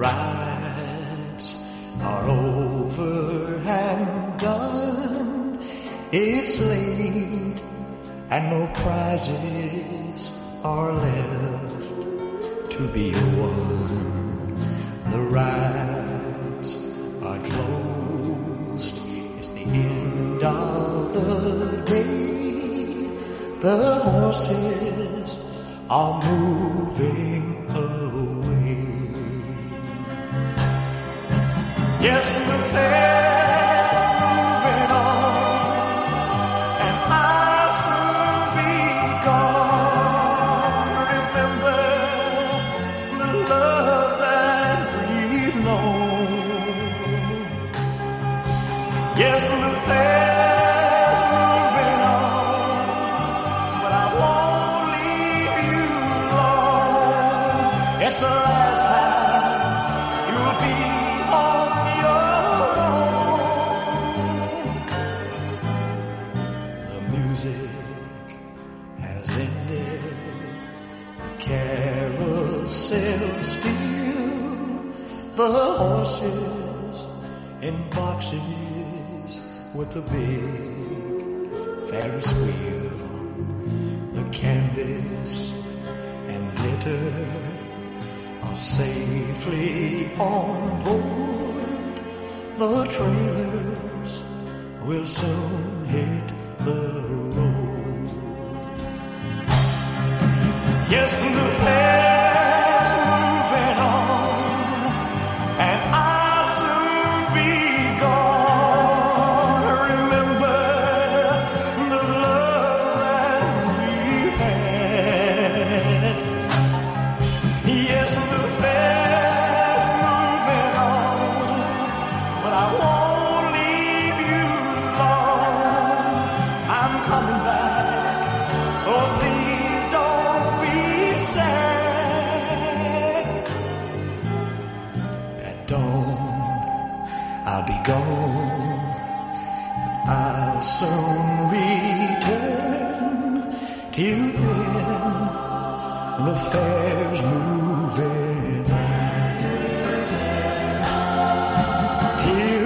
rides are over and done. It's late and no prizes are left to be won. The rides are closed. It's the end of the day. The horses are moving away. It's the last time carousel still, the horses in boxes with the big Ferris wheel, the canvas and glitter are safely on board. The trailers will soon hit the road. Yes, the fair's So please don't be sad. At dawn, I'll be gone. But I'll soon return. Till then, the fair's moving. Till